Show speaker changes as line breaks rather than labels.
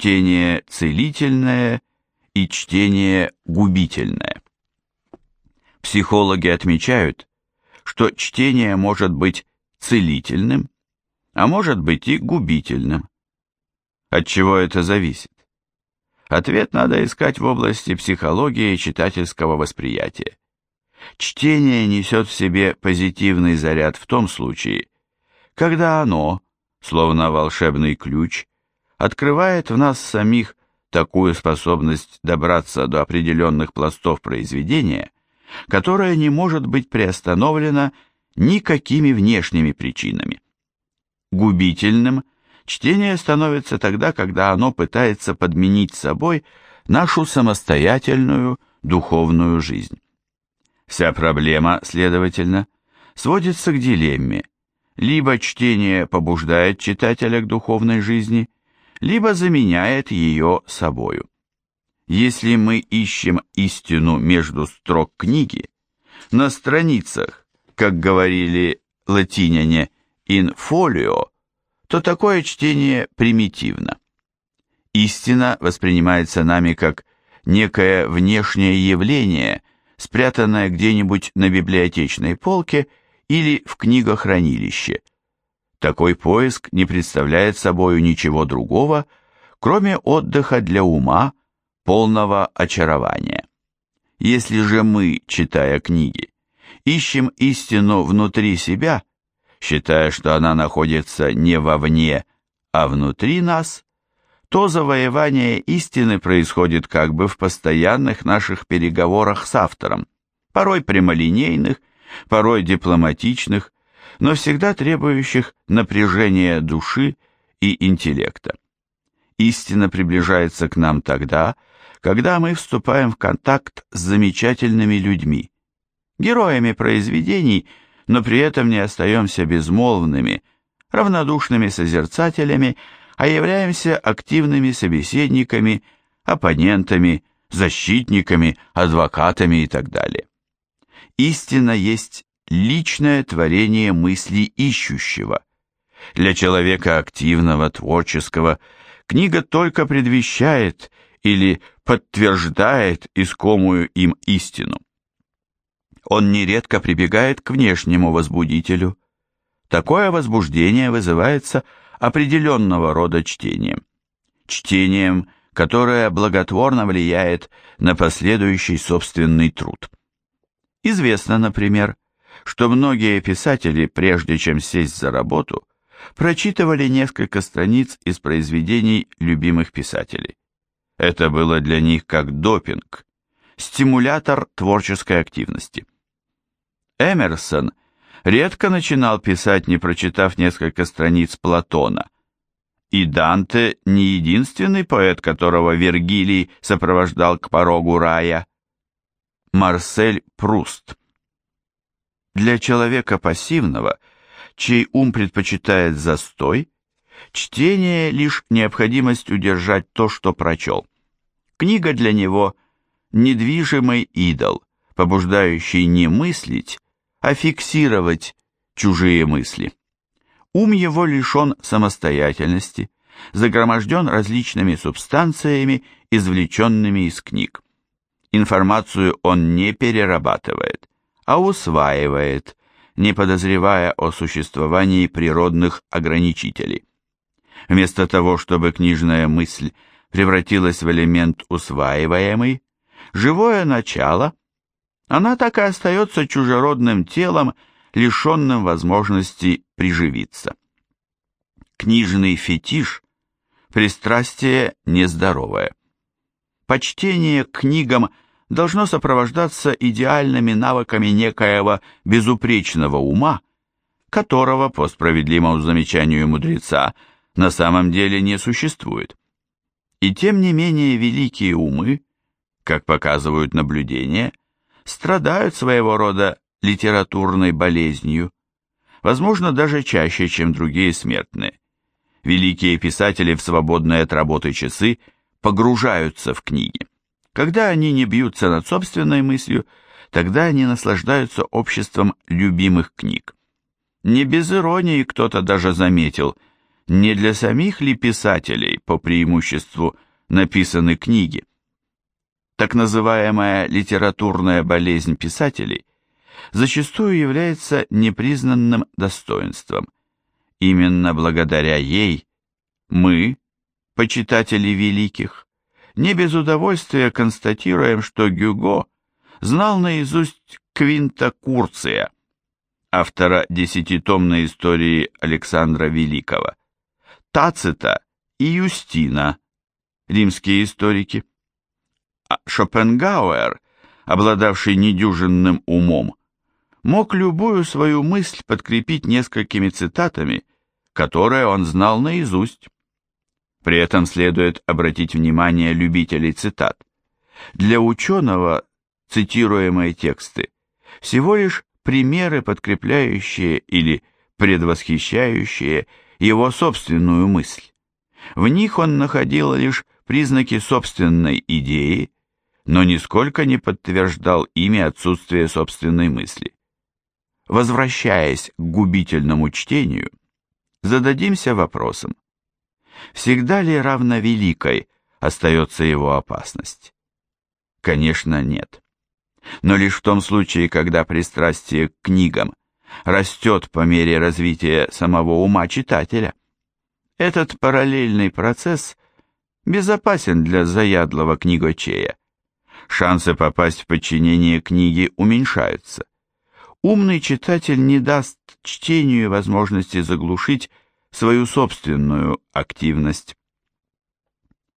чтение целительное и чтение губительное. Психологи отмечают, что чтение может быть целительным, а может быть и губительным. От чего это зависит? Ответ надо искать в области психологии читательского восприятия. Чтение несет в себе позитивный заряд в том случае, когда оно, словно волшебный ключ, открывает в нас самих такую способность добраться до определенных пластов произведения, которая не может быть приостановлена никакими внешними причинами. Губительным чтение становится тогда, когда оно пытается подменить собой нашу самостоятельную духовную жизнь. Вся проблема, следовательно, сводится к дилемме. Либо чтение побуждает читателя к духовной жизни, либо заменяет ее собою. Если мы ищем истину между строк книги, на страницах, как говорили латиняне, folio, то такое чтение примитивно. Истина воспринимается нами как некое внешнее явление, спрятанное где-нибудь на библиотечной полке или в книгохранилище. Такой поиск не представляет собою ничего другого, кроме отдыха для ума, полного очарования. Если же мы, читая книги, ищем истину внутри себя, считая, что она находится не вовне, а внутри нас, то завоевание истины происходит как бы в постоянных наших переговорах с автором, порой прямолинейных, порой дипломатичных, но всегда требующих напряжения души и интеллекта. Истина приближается к нам тогда, когда мы вступаем в контакт с замечательными людьми, героями произведений, но при этом не остаемся безмолвными, равнодушными созерцателями, а являемся активными собеседниками, оппонентами, защитниками, адвокатами и так далее. Истина есть личное творение мысли ищущего. Для человека активного, творческого, книга только предвещает или подтверждает искомую им истину. Он нередко прибегает к внешнему возбудителю. Такое возбуждение вызывается определенного рода чтением. Чтением, которое благотворно влияет на последующий собственный труд. Известно, например, что многие писатели, прежде чем сесть за работу, прочитывали несколько страниц из произведений любимых писателей. Это было для них как допинг, стимулятор творческой активности. Эмерсон редко начинал писать, не прочитав несколько страниц Платона. И Данте не единственный поэт, которого Вергилий сопровождал к порогу рая. Марсель Пруст Для человека пассивного, чей ум предпочитает застой, чтение лишь необходимость удержать то, что прочел. Книга для него – недвижимый идол, побуждающий не мыслить, а фиксировать чужие мысли. Ум его лишен самостоятельности, загроможден различными субстанциями, извлеченными из книг. Информацию он не перерабатывает, а усваивает, не подозревая о существовании природных ограничителей. Вместо того, чтобы книжная мысль – превратилась в элемент усваиваемый, живое начало, она так и остается чужеродным телом, лишенным возможности приживиться. Книжный фетиш – пристрастие нездоровое. Почтение к книгам должно сопровождаться идеальными навыками некоего безупречного ума, которого, по справедливому замечанию мудреца, на самом деле не существует. И тем не менее великие умы, как показывают наблюдения, страдают своего рода литературной болезнью, возможно, даже чаще, чем другие смертные. Великие писатели в свободные от работы часы погружаются в книги. Когда они не бьются над собственной мыслью, тогда они наслаждаются обществом любимых книг. Не без иронии кто-то даже заметил – Не для самих ли писателей по преимуществу написаны книги? Так называемая литературная болезнь писателей зачастую является непризнанным достоинством. Именно благодаря ей мы, почитатели великих, не без удовольствия констатируем, что Гюго знал наизусть Квинта Курция, автора десятитомной истории Александра Великого, Тацита и Юстина, римские историки. А Шопенгауэр, обладавший недюжинным умом, мог любую свою мысль подкрепить несколькими цитатами, которые он знал наизусть. При этом следует обратить внимание любителей цитат. Для ученого цитируемые тексты всего лишь примеры, подкрепляющие или предвосхищающие его собственную мысль. В них он находил лишь признаки собственной идеи, но нисколько не подтверждал ими отсутствие собственной мысли. Возвращаясь к губительному чтению, зададимся вопросом, всегда ли равновеликой остается его опасность? Конечно, нет. Но лишь в том случае, когда пристрастие к книгам растет по мере развития самого ума читателя. Этот параллельный процесс безопасен для заядлого книгочея. Шансы попасть в подчинение книги уменьшаются. Умный читатель не даст чтению возможности заглушить свою собственную активность.